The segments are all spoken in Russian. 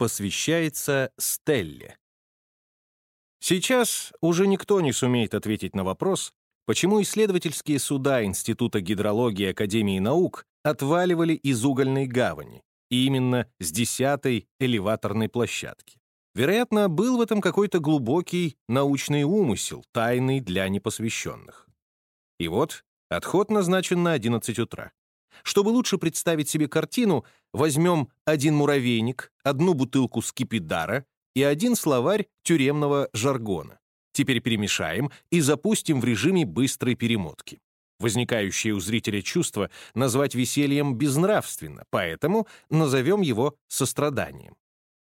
посвящается Стелле. Сейчас уже никто не сумеет ответить на вопрос, почему исследовательские суда Института гидрологии Академии наук отваливали из угольной гавани, и именно с десятой элеваторной площадки. Вероятно, был в этом какой-то глубокий научный умысел, тайный для непосвященных. И вот отход назначен на 11 утра. Чтобы лучше представить себе картину, возьмем один муравейник, одну бутылку скипидара и один словарь тюремного жаргона. Теперь перемешаем и запустим в режиме быстрой перемотки. Возникающее у зрителя чувство назвать весельем безнравственно, поэтому назовем его состраданием.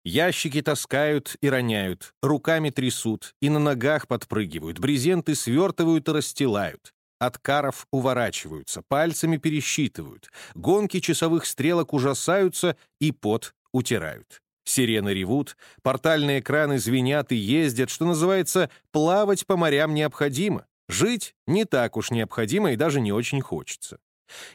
Ящики таскают и роняют, руками трясут и на ногах подпрыгивают, брезенты свертывают и расстилают. От каров уворачиваются, пальцами пересчитывают, гонки часовых стрелок ужасаются и пот утирают. Сирены ревут, портальные экраны звенят и ездят, что называется, плавать по морям необходимо. Жить не так уж необходимо и даже не очень хочется.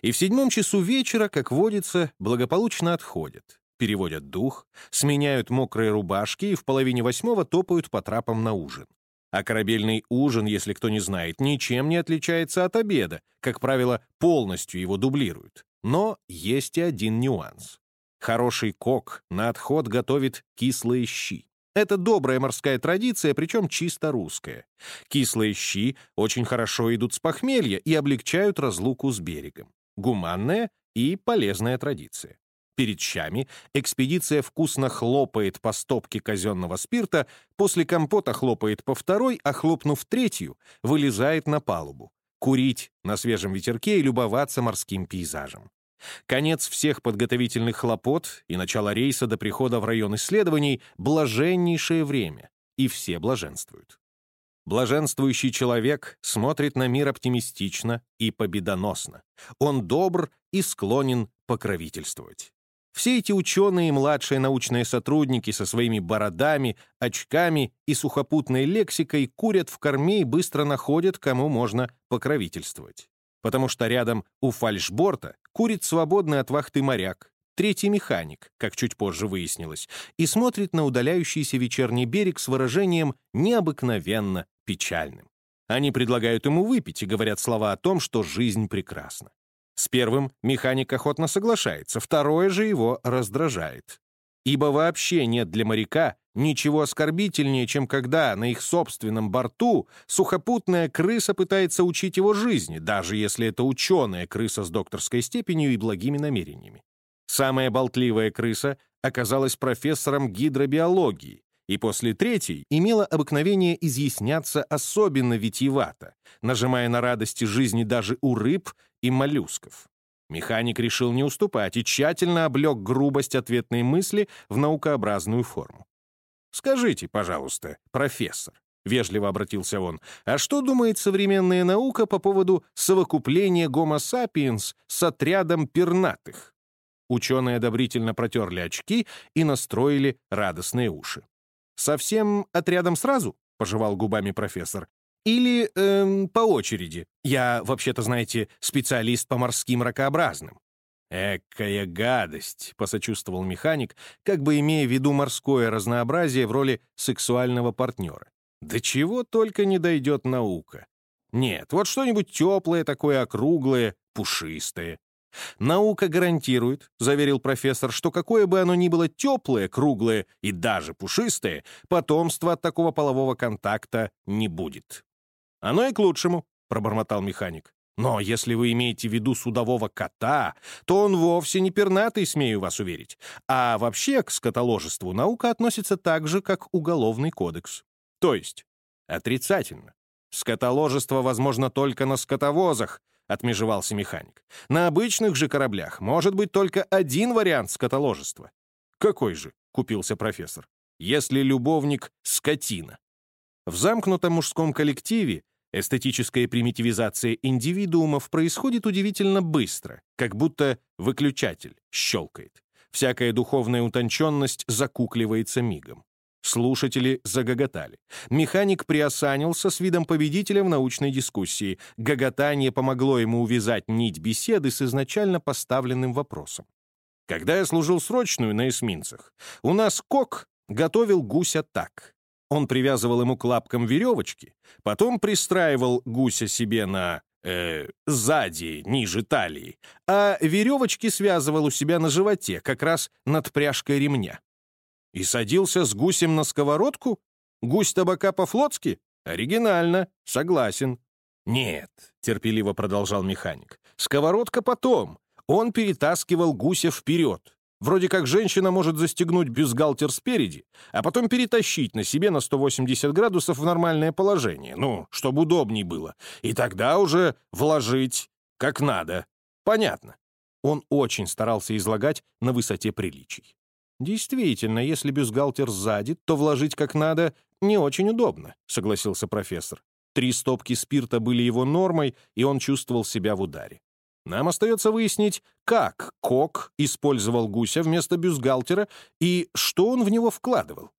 И в седьмом часу вечера, как водится, благополучно отходят, переводят дух, сменяют мокрые рубашки и в половине восьмого топают по трапам на ужин. А корабельный ужин, если кто не знает, ничем не отличается от обеда, как правило, полностью его дублируют. Но есть и один нюанс. Хороший кок на отход готовит кислые щи. Это добрая морская традиция, причем чисто русская. Кислые щи очень хорошо идут с похмелья и облегчают разлуку с берегом. Гуманная и полезная традиция. Перед щами экспедиция вкусно хлопает по стопке казенного спирта, после компота хлопает по второй, а хлопнув третью, вылезает на палубу. Курить на свежем ветерке и любоваться морским пейзажем. Конец всех подготовительных хлопот и начало рейса до прихода в район исследований — блаженнейшее время, и все блаженствуют. Блаженствующий человек смотрит на мир оптимистично и победоносно. Он добр и склонен покровительствовать. Все эти ученые и младшие научные сотрудники со своими бородами, очками и сухопутной лексикой курят в корме и быстро находят, кому можно покровительствовать. Потому что рядом у фальшборта курит свободный от вахты моряк, третий механик, как чуть позже выяснилось, и смотрит на удаляющийся вечерний берег с выражением необыкновенно печальным. Они предлагают ему выпить и говорят слова о том, что жизнь прекрасна. С первым механик охотно соглашается, второе же его раздражает. Ибо вообще нет для моряка ничего оскорбительнее, чем когда на их собственном борту сухопутная крыса пытается учить его жизни, даже если это ученая крыса с докторской степенью и благими намерениями. Самая болтливая крыса оказалась профессором гидробиологии, и после третьей имела обыкновение изъясняться особенно витиевато, нажимая на радости жизни даже у рыб и моллюсков. Механик решил не уступать и тщательно облег грубость ответной мысли в наукообразную форму. «Скажите, пожалуйста, профессор», — вежливо обратился он, «а что думает современная наука по поводу совокупления гомо sapiens с отрядом пернатых?» Ученые одобрительно протерли очки и настроили радостные уши. «Совсем отрядом сразу?» — пожевал губами профессор. «Или эм, по очереди. Я, вообще-то, знаете, специалист по морским ракообразным». «Экая гадость», — посочувствовал механик, как бы имея в виду морское разнообразие в роли сексуального партнера. «До чего только не дойдет наука. Нет, вот что-нибудь теплое такое, округлое, пушистое. «Наука гарантирует», — заверил профессор, «что какое бы оно ни было теплое, круглое и даже пушистое, потомства от такого полового контакта не будет». «Оно и к лучшему», — пробормотал механик. «Но если вы имеете в виду судового кота, то он вовсе не пернатый, смею вас уверить. А вообще к скотоложеству наука относится так же, как уголовный кодекс. То есть отрицательно. Скотоложество возможно только на скотовозах, — отмежевался механик. «На обычных же кораблях может быть только один вариант скотоложества». «Какой же?» — купился профессор. «Если любовник — скотина». В замкнутом мужском коллективе эстетическая примитивизация индивидуумов происходит удивительно быстро, как будто выключатель щелкает. Всякая духовная утонченность закукливается мигом. Слушатели загоготали. Механик приосанился с видом победителя в научной дискуссии. Гоготание помогло ему увязать нить беседы с изначально поставленным вопросом. Когда я служил срочную на эсминцах, у нас кок готовил гуся так. Он привязывал ему к лапкам веревочки, потом пристраивал гуся себе на... Э, сзади, ниже талии, а веревочки связывал у себя на животе, как раз над пряжкой ремня. И садился с гусем на сковородку? Гусь табака по-флотски? Оригинально, согласен. «Нет», — терпеливо продолжал механик, — «сковородка потом. Он перетаскивал гуся вперед. Вроде как женщина может застегнуть бюстгальтер спереди, а потом перетащить на себе на 180 градусов в нормальное положение, ну, чтобы удобней было, и тогда уже вложить как надо. Понятно. Он очень старался излагать на высоте приличий. «Действительно, если бюстгальтер сзади, то вложить как надо не очень удобно», — согласился профессор. Три стопки спирта были его нормой, и он чувствовал себя в ударе. Нам остается выяснить, как Кок использовал гуся вместо бюстгальтера и что он в него вкладывал.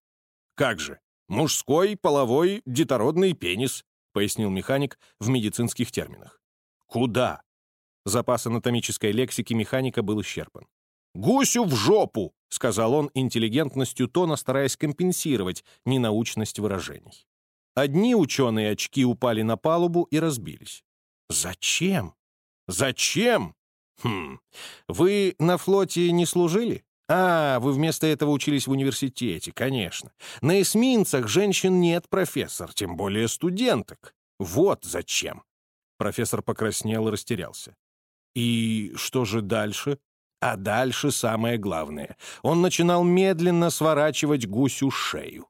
«Как же? Мужской, половой, детородный пенис», пояснил механик в медицинских терминах. «Куда?» Запас анатомической лексики механика был исчерпан. «Гусю в жопу!» — сказал он интеллигентностью тона, стараясь компенсировать ненаучность выражений. Одни ученые очки упали на палубу и разбились. «Зачем?» Зачем? Хм, вы на флоте не служили? А, вы вместо этого учились в университете, конечно. На эсминцах женщин нет, профессор, тем более студенток. Вот зачем. Профессор покраснел и растерялся. И что же дальше? А дальше самое главное. Он начинал медленно сворачивать гусю шею.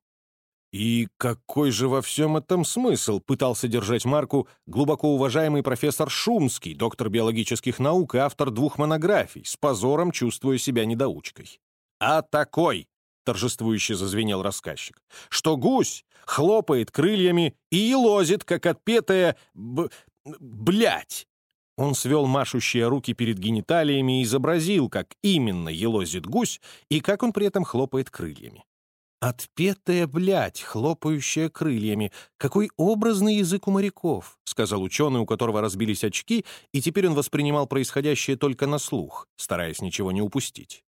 «И какой же во всем этом смысл?» — пытался держать марку глубоко уважаемый профессор Шумский, доктор биологических наук и автор двух монографий, с позором чувствуя себя недоучкой. «А такой!» — торжествующе зазвенел рассказчик. «Что гусь хлопает крыльями и елозит, как отпетая... Б... блять!» Он свел машущие руки перед гениталиями и изобразил, как именно елозит гусь и как он при этом хлопает крыльями. «Отпетая блядь, хлопающая крыльями. Какой образный язык у моряков», — сказал ученый, у которого разбились очки, и теперь он воспринимал происходящее только на слух, стараясь ничего не упустить.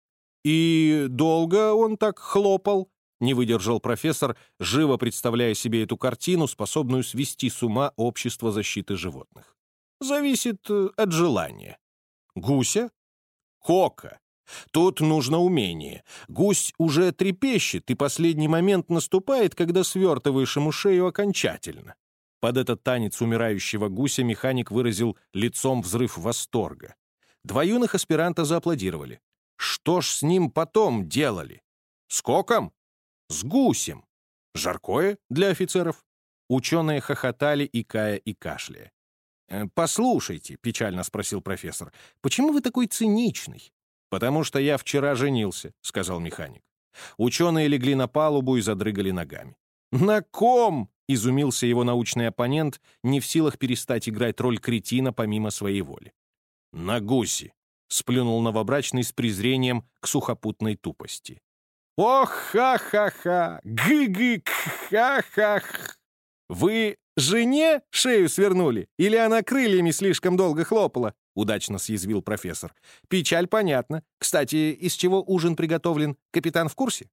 «И долго он так хлопал?» — не выдержал профессор, живо представляя себе эту картину, способную свести с ума общество защиты животных. «Зависит э, от желания». «Гуся?» «Кока», Тут нужно умение. Гусь уже трепещет, и последний момент наступает, когда свертываешь ему шею окончательно. Под этот танец умирающего гуся механик выразил лицом взрыв восторга. Два юных аспиранта зааплодировали. Что ж с ним потом делали? С коком? С гусем. Жаркое для офицеров? Ученые хохотали, икая и кашляя. «Э, «Послушайте», — печально спросил профессор, — «почему вы такой циничный? «Потому что я вчера женился», — сказал механик. Ученые легли на палубу и задрыгали ногами. «На ком?» — изумился его научный оппонент, не в силах перестать играть роль кретина помимо своей воли. «На гуси», — сплюнул новобрачный с презрением к сухопутной тупости. «Ох, ха-ха-ха! Гы-гы-ха-ха-х! Вы жене шею свернули? Или она крыльями слишком долго хлопала?» Удачно съязвил профессор. «Печаль понятна. Кстати, из чего ужин приготовлен? Капитан в курсе?»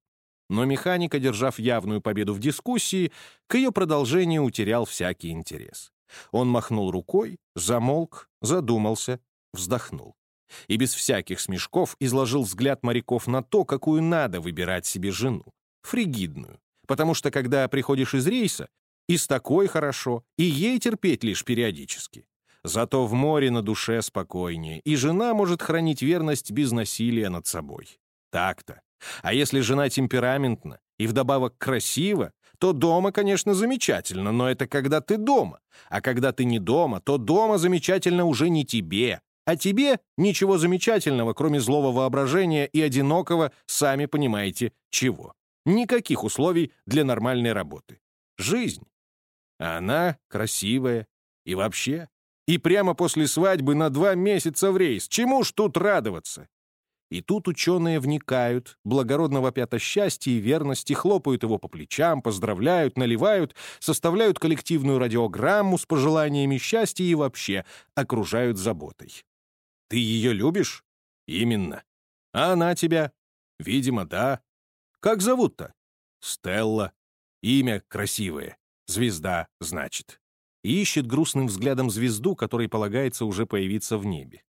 Но механик, одержав явную победу в дискуссии, к ее продолжению утерял всякий интерес. Он махнул рукой, замолк, задумался, вздохнул. И без всяких смешков изложил взгляд моряков на то, какую надо выбирать себе жену. Фригидную. Потому что, когда приходишь из рейса, и с такой хорошо, и ей терпеть лишь периодически. Зато в море на душе спокойнее, и жена может хранить верность без насилия над собой. Так-то. А если жена темпераментна и вдобавок красива, то дома, конечно, замечательно, но это когда ты дома. А когда ты не дома, то дома замечательно уже не тебе. А тебе ничего замечательного, кроме злого воображения и одинокого, сами понимаете, чего. Никаких условий для нормальной работы. Жизнь. А она красивая. И вообще, и прямо после свадьбы на два месяца в рейс. Чему ж тут радоваться? И тут ученые вникают, благородно вопят о счастье и верности, хлопают его по плечам, поздравляют, наливают, составляют коллективную радиограмму с пожеланиями счастья и вообще окружают заботой. Ты ее любишь? Именно. А она тебя? Видимо, да. Как зовут-то? Стелла. Имя красивое. Звезда, значит. И ищет грустным взглядом звезду, которой полагается уже появиться в небе.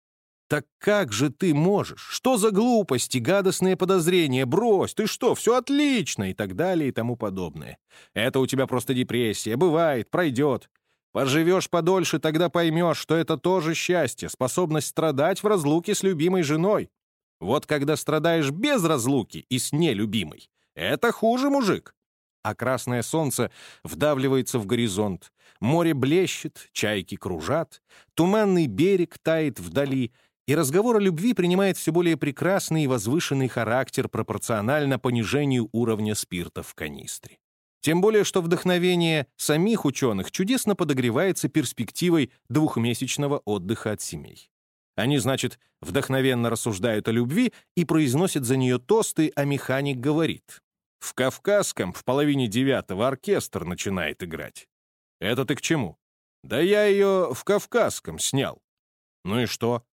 «Так как же ты можешь? Что за глупости, гадостные подозрения? Брось, ты что, все отлично!» и так далее и тому подобное. «Это у тебя просто депрессия. Бывает, пройдет. Поживешь подольше, тогда поймешь, что это тоже счастье, способность страдать в разлуке с любимой женой. Вот когда страдаешь без разлуки и с нелюбимой, это хуже, мужик. А красное солнце вдавливается в горизонт, море блещет, чайки кружат, туманный берег тает вдали, и разговор о любви принимает все более прекрасный и возвышенный характер пропорционально понижению уровня спирта в канистре. Тем более, что вдохновение самих ученых чудесно подогревается перспективой двухмесячного отдыха от семей. Они, значит, вдохновенно рассуждают о любви и произносят за нее тосты, а механик говорит. В Кавказском в половине девятого оркестр начинает играть. Это ты к чему? Да я ее в Кавказском снял. Ну и что?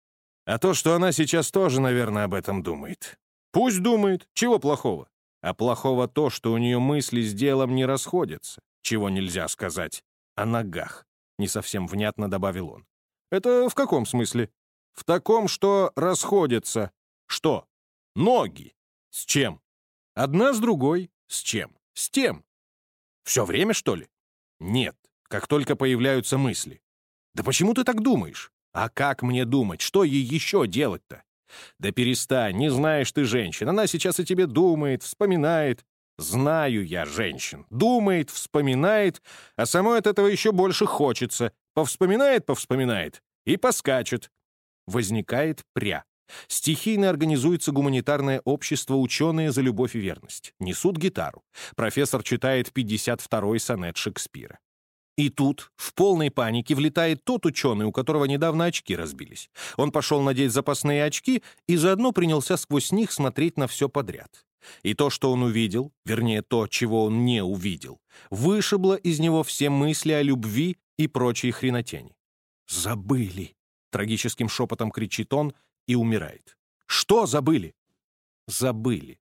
А то, что она сейчас тоже, наверное, об этом думает. Пусть думает. Чего плохого? А плохого то, что у нее мысли с делом не расходятся. Чего нельзя сказать о ногах. Не совсем внятно добавил он. Это в каком смысле? В таком, что расходятся. Что? Ноги. С чем? Одна с другой. С чем? С тем. Все время, что ли? Нет, как только появляются мысли. Да почему ты так думаешь? А как мне думать? Что ей еще делать-то? Да перестань, не знаешь ты женщин. Она сейчас о тебе думает, вспоминает. Знаю я женщин. Думает, вспоминает, а самой от этого еще больше хочется. Повспоминает, повспоминает и поскачет. Возникает пря. Стихийно организуется гуманитарное общество «Ученые за любовь и верность». Несут гитару. Профессор читает 52-й сонет Шекспира. И тут, в полной панике, влетает тот ученый, у которого недавно очки разбились. Он пошел надеть запасные очки и заодно принялся сквозь них смотреть на все подряд. И то, что он увидел, вернее, то, чего он не увидел, вышибло из него все мысли о любви и прочей хренотени. «Забыли!» — трагическим шепотом кричит он и умирает. «Что забыли?» «Забыли.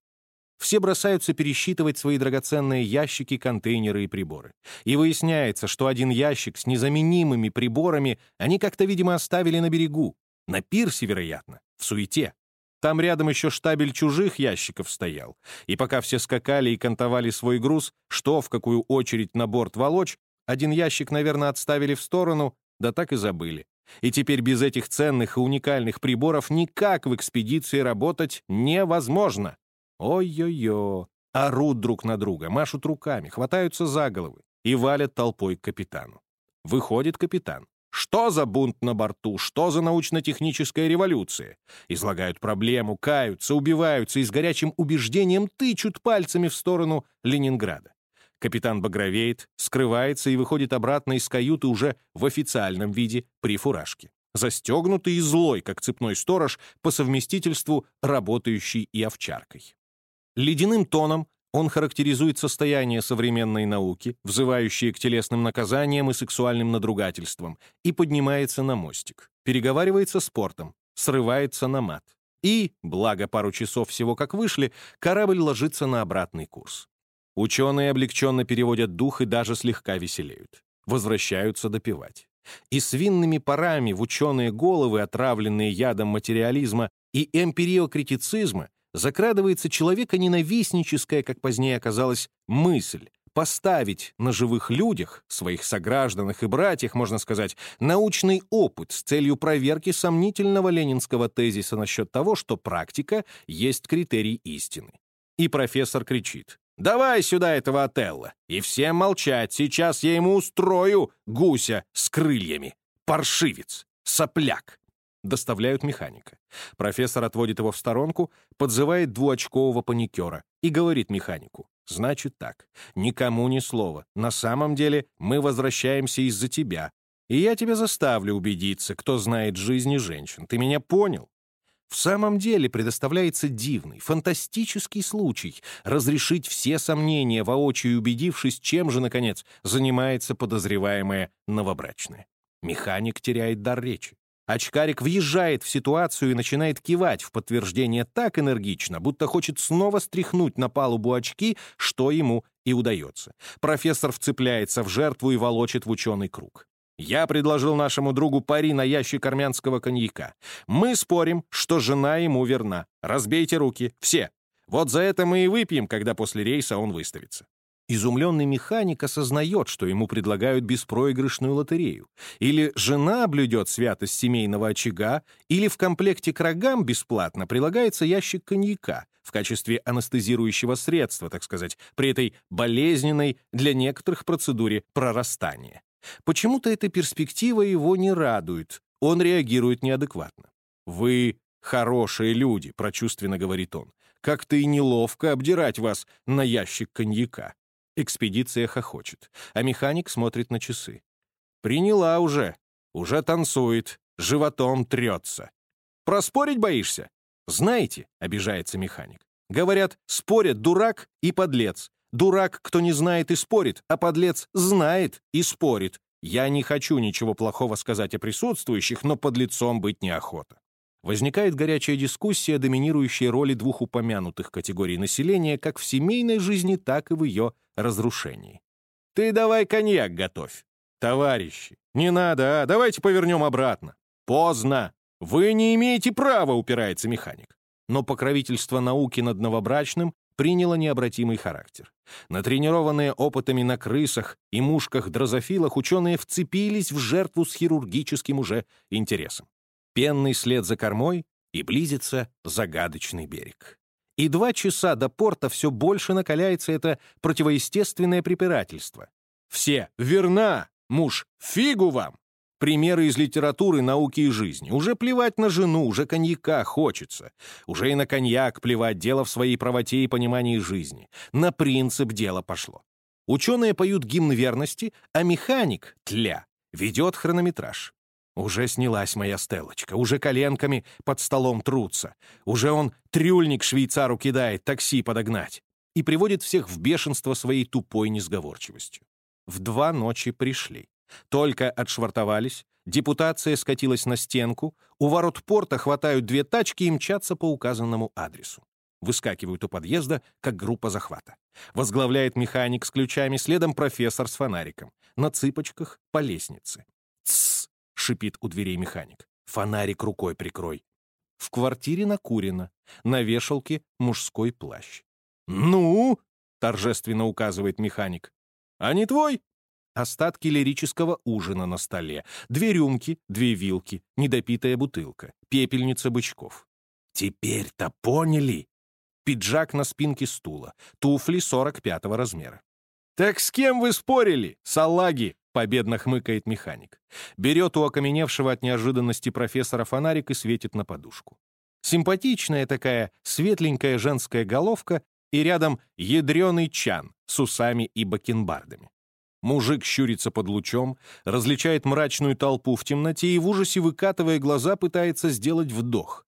Все бросаются пересчитывать свои драгоценные ящики, контейнеры и приборы. И выясняется, что один ящик с незаменимыми приборами они как-то, видимо, оставили на берегу. На пирсе, вероятно, в суете. Там рядом еще штабель чужих ящиков стоял. И пока все скакали и кантовали свой груз, что в какую очередь на борт волочь, один ящик, наверное, отставили в сторону, да так и забыли. И теперь без этих ценных и уникальных приборов никак в экспедиции работать невозможно. Ой-ой-ой. Орут друг на друга, машут руками, хватаются за головы и валят толпой к капитану. Выходит капитан. Что за бунт на борту? Что за научно-техническая революция? Излагают проблему, каются, убиваются и с горячим убеждением тычут пальцами в сторону Ленинграда. Капитан багровеет, скрывается и выходит обратно из каюты уже в официальном виде при фуражке. Застегнутый и злой, как цепной сторож, по совместительству работающий и овчаркой. Ледяным тоном он характеризует состояние современной науки, взывающее к телесным наказаниям и сексуальным надругательствам, и поднимается на мостик, переговаривается с портом, срывается на мат. И, благо пару часов всего как вышли, корабль ложится на обратный курс. Ученые облегченно переводят дух и даже слегка веселеют. Возвращаются допивать. И с винными парами в ученые головы, отравленные ядом материализма и эмпириокритицизма, закрадывается человека-ненавистническая, как позднее оказалось, мысль поставить на живых людях, своих согражданах и братьях, можно сказать, научный опыт с целью проверки сомнительного ленинского тезиса насчет того, что практика есть критерий истины. И профессор кричит «Давай сюда этого Отелла!» И всем молчать, сейчас я ему устрою гуся с крыльями. Паршивец, сопляк доставляют механика. Профессор отводит его в сторонку, подзывает двуочкового паникера и говорит механику. «Значит так, никому ни слова. На самом деле мы возвращаемся из-за тебя. И я тебя заставлю убедиться, кто знает жизни женщин. Ты меня понял?» В самом деле предоставляется дивный, фантастический случай разрешить все сомнения, воочию убедившись, чем же, наконец, занимается подозреваемая новобрачная. Механик теряет дар речи. Очкарик въезжает в ситуацию и начинает кивать в подтверждение так энергично, будто хочет снова стряхнуть на палубу очки, что ему и удается. Профессор вцепляется в жертву и волочит в ученый круг. Я предложил нашему другу пари на ящик армянского коньяка. Мы спорим, что жена ему верна. Разбейте руки. Все. Вот за это мы и выпьем, когда после рейса он выставится. Изумленный механик осознает, что ему предлагают беспроигрышную лотерею. Или жена блюдет святость семейного очага, или в комплекте к рогам бесплатно прилагается ящик коньяка в качестве анестезирующего средства, так сказать, при этой болезненной для некоторых процедуре прорастания. Почему-то эта перспектива его не радует, он реагирует неадекватно. «Вы хорошие люди», — прочувственно говорит он. «Как-то и неловко обдирать вас на ящик коньяка». Экспедиция хохочет, а механик смотрит на часы. «Приняла уже. Уже танцует, животом трется. Проспорить боишься?» «Знаете», — обижается механик, «говорят, спорят дурак и подлец. Дурак, кто не знает и спорит, а подлец знает и спорит. Я не хочу ничего плохого сказать о присутствующих, но подлецом быть неохота. Возникает горячая дискуссия о доминирующей роли двух упомянутых категорий населения как в семейной жизни, так и в ее разрушении. «Ты давай коньяк готовь!» «Товарищи, не надо, а? Давайте повернем обратно!» «Поздно! Вы не имеете права!» — упирается механик. Но покровительство науки над новобрачным приняло необратимый характер. Натренированные опытами на крысах и мушках-дрозофилах ученые вцепились в жертву с хирургическим уже интересом пенный след за кормой, и близится загадочный берег. И два часа до порта все больше накаляется это противоестественное препирательство. Все «верна», муж «фигу вам». Примеры из литературы, науки и жизни. Уже плевать на жену, уже коньяка хочется. Уже и на коньяк плевать дело в своей правоте и понимании жизни. На принцип дело пошло. Ученые поют гимн верности, а механик, тля, ведет хронометраж. Уже снялась моя стелочка, уже коленками под столом трутся, уже он трюльник швейцару кидает такси подогнать и приводит всех в бешенство своей тупой несговорчивостью. В два ночи пришли. Только отшвартовались, депутация скатилась на стенку, у ворот порта хватают две тачки и мчатся по указанному адресу. Выскакивают у подъезда, как группа захвата. Возглавляет механик с ключами, следом профессор с фонариком. На цыпочках по лестнице. Тссс! шипит у дверей механик. «Фонарик рукой прикрой». В квартире накурено. На вешалке мужской плащ. «Ну?» — торжественно указывает механик. «А не твой?» Остатки лирического ужина на столе. Две рюмки, две вилки, недопитая бутылка, пепельница бычков. «Теперь-то поняли?» Пиджак на спинке стула, туфли 45-го размера. «Так с кем вы спорили, салаги?» — победно хмыкает механик. Берет у окаменевшего от неожиданности профессора фонарик и светит на подушку. Симпатичная такая светленькая женская головка и рядом ядреный чан с усами и бакенбардами. Мужик щурится под лучом, различает мрачную толпу в темноте и в ужасе, выкатывая глаза, пытается сделать вдох.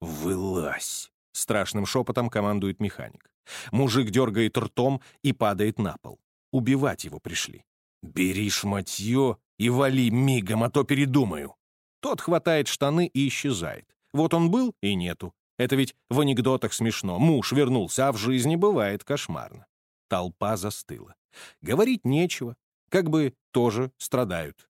«Вылазь!» — страшным шепотом командует механик. Мужик дергает ртом и падает на пол. Убивать его пришли. «Бери шматье и вали мигом, а то передумаю». Тот хватает штаны и исчезает. Вот он был и нету. Это ведь в анекдотах смешно. Муж вернулся, а в жизни бывает кошмарно. Толпа застыла. Говорить нечего. Как бы тоже страдают.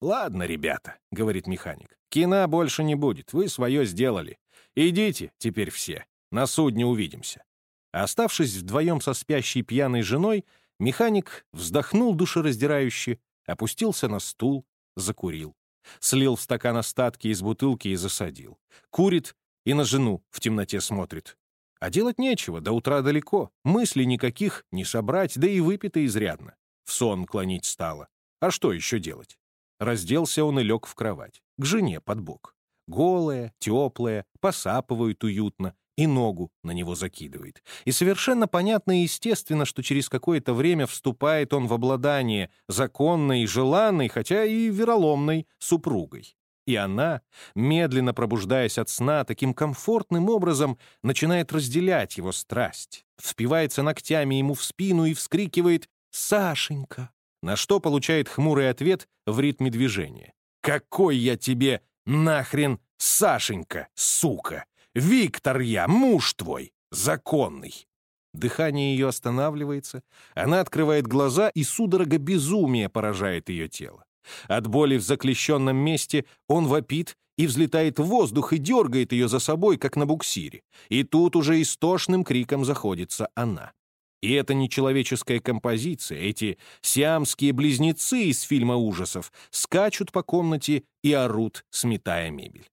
«Ладно, ребята», — говорит механик, — «кино больше не будет, вы свое сделали. Идите теперь все, на судне увидимся». Оставшись вдвоем со спящей пьяной женой, Механик вздохнул душераздирающе, опустился на стул, закурил. Слил в стакан остатки из бутылки и засадил. Курит и на жену в темноте смотрит. А делать нечего, до утра далеко. Мыслей никаких не собрать, да и выпито изрядно. В сон клонить стало. А что еще делать? Разделся он и лег в кровать. К жене под бок. Голая, теплая, посапывает уютно, и ногу на него закидывает. И совершенно понятно и естественно, что через какое-то время вступает он в обладание законной, желанной, хотя и вероломной супругой. И она, медленно пробуждаясь от сна, таким комфортным образом начинает разделять его страсть, впивается ногтями ему в спину и вскрикивает «Сашенька!», на что получает хмурый ответ в ритме движения. «Какой я тебе Нахрен Сашенька, сука! Виктор я, муж твой, законный!» Дыхание ее останавливается, она открывает глаза, и судорога безумия поражает ее тело. От боли в заклещенном месте он вопит и взлетает в воздух и дергает ее за собой, как на буксире. И тут уже истошным криком заходится она. И это не человеческая композиция, эти сиамские близнецы из фильма ужасов скачут по комнате и орут, сметая мебель.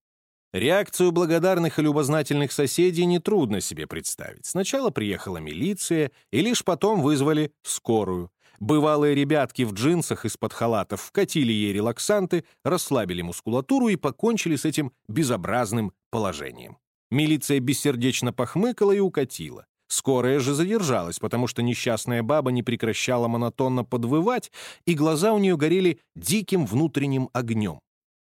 Реакцию благодарных и любознательных соседей нетрудно себе представить. Сначала приехала милиция, и лишь потом вызвали скорую. Бывалые ребятки в джинсах из-под халатов вкатили ей релаксанты, расслабили мускулатуру и покончили с этим безобразным положением. Милиция бессердечно похмыкала и укатила. Скорая же задержалась, потому что несчастная баба не прекращала монотонно подвывать, и глаза у нее горели диким внутренним огнем.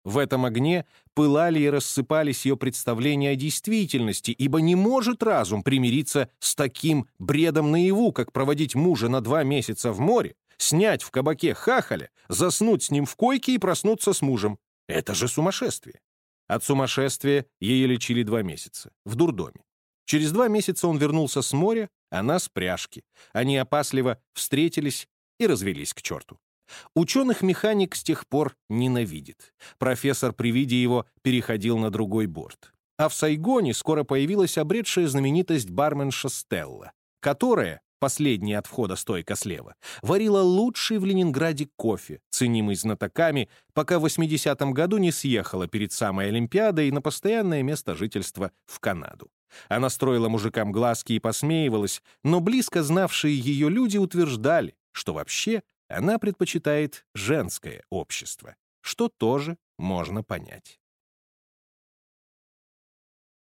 В этом огне пылали и рассыпались ее представления о действительности, ибо не может разум примириться с таким бредом наяву, как проводить мужа на два месяца в море, снять в кабаке хахаля, заснуть с ним в койке и проснуться с мужем. Это же сумасшествие. От сумасшествия ее лечили два месяца, в дурдоме. Через два месяца он вернулся с моря, она с пряжки. Они опасливо встретились и развелись к черту. Ученых-механик с тех пор ненавидит. Профессор при виде его переходил на другой борт. А в Сайгоне скоро появилась обретшая знаменитость барменша Стелла, которая, последняя от входа стойка слева, варила лучший в Ленинграде кофе, ценимый знатоками, пока в 80-м году не съехала перед самой Олимпиадой на постоянное место жительства в Канаду. Она строила мужикам глазки и посмеивалась, но близко знавшие ее люди утверждали, что вообще она предпочитает женское общество, что тоже можно понять.